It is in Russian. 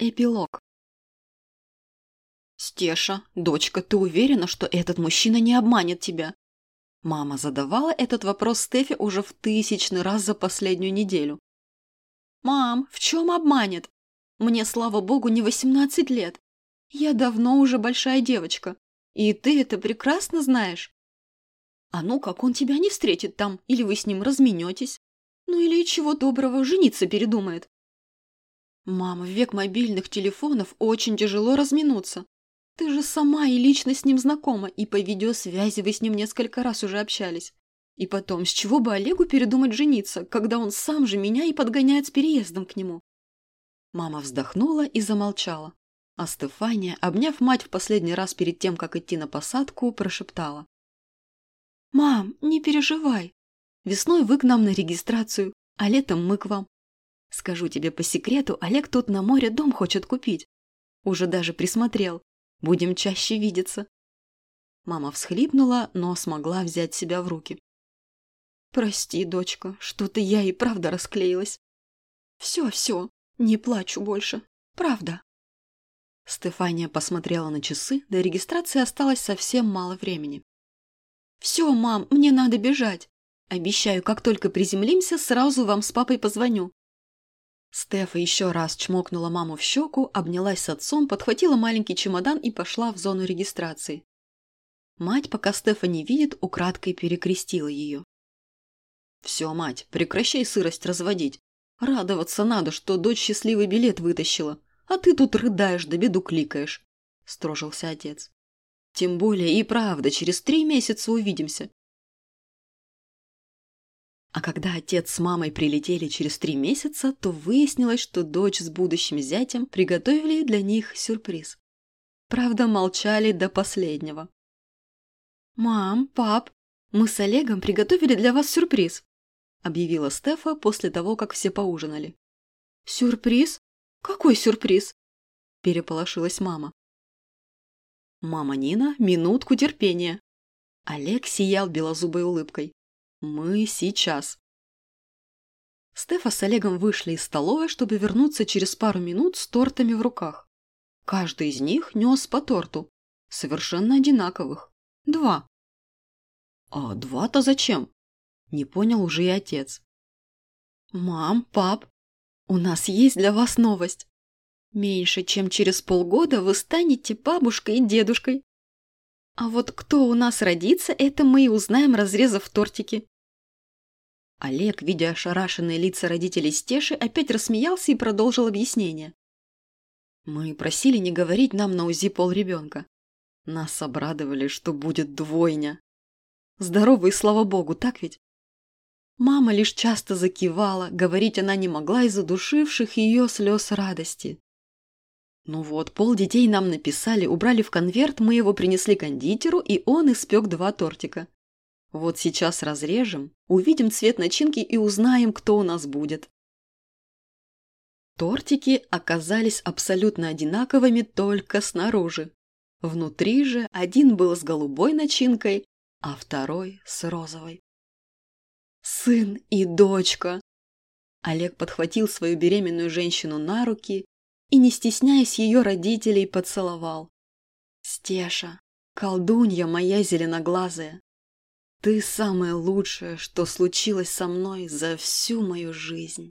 Эпилог. «Стеша, дочка, ты уверена, что этот мужчина не обманет тебя?» Мама задавала этот вопрос Стефе уже в тысячный раз за последнюю неделю. «Мам, в чем обманет? Мне, слава богу, не 18 лет. Я давно уже большая девочка. И ты это прекрасно знаешь. А ну, как он тебя не встретит там, или вы с ним разменетесь? Ну или чего доброго, жениться передумает. «Мама, в век мобильных телефонов очень тяжело разминуться. Ты же сама и лично с ним знакома, и по видеосвязи вы с ним несколько раз уже общались. И потом, с чего бы Олегу передумать жениться, когда он сам же меня и подгоняет с переездом к нему?» Мама вздохнула и замолчала. А Стефания, обняв мать в последний раз перед тем, как идти на посадку, прошептала. «Мам, не переживай. Весной вы к нам на регистрацию, а летом мы к вам. Скажу тебе по секрету, Олег тут на море дом хочет купить. Уже даже присмотрел. Будем чаще видеться. Мама всхлипнула, но смогла взять себя в руки. Прости, дочка, что-то я и правда расклеилась. Все, все, не плачу больше. Правда. Стефания посмотрела на часы, до регистрации осталось совсем мало времени. «Все, мам, мне надо бежать. Обещаю, как только приземлимся, сразу вам с папой позвоню. Стефа еще раз чмокнула маму в щеку, обнялась с отцом, подхватила маленький чемодан и пошла в зону регистрации. Мать, пока Стефа не видит, украдкой перекрестила ее. «Все, мать, прекращай сырость разводить. Радоваться надо, что дочь счастливый билет вытащила, а ты тут рыдаешь да беду кликаешь», – строжился отец. «Тем более и правда, через три месяца увидимся. А когда отец с мамой прилетели через три месяца, то выяснилось, что дочь с будущим зятем приготовили для них сюрприз. Правда, молчали до последнего. «Мам, пап, мы с Олегом приготовили для вас сюрприз», объявила Стефа после того, как все поужинали. «Сюрприз? Какой сюрприз?» переполошилась мама. «Мама Нина, минутку терпения!» Олег сиял белозубой улыбкой. Мы сейчас. Стефа с Олегом вышли из столовой, чтобы вернуться через пару минут с тортами в руках. Каждый из них нес по торту. Совершенно одинаковых. Два. А два-то зачем? Не понял уже и отец. Мам, пап, у нас есть для вас новость. Меньше чем через полгода вы станете бабушкой и дедушкой. А вот кто у нас родится, это мы и узнаем, разрезав тортики. Олег, видя ошарашенные лица родителей Стеши, опять рассмеялся и продолжил объяснение. Мы просили не говорить нам на УЗИ пол ребенка. Нас обрадовали, что будет двойня. Здоровый, слава богу, так ведь? Мама лишь часто закивала, говорить она не могла из-за душивших ее слез радости. Ну вот, пол детей нам написали, убрали в конверт, мы его принесли кондитеру, и он испек два тортика. Вот сейчас разрежем, увидим цвет начинки и узнаем, кто у нас будет. Тортики оказались абсолютно одинаковыми только снаружи. Внутри же один был с голубой начинкой, а второй с розовой. Сын и дочка. Олег подхватил свою беременную женщину на руки и, не стесняясь ее родителей, поцеловал. «Стеша, колдунья моя зеленоглазая, ты самое лучшее, что случилось со мной за всю мою жизнь».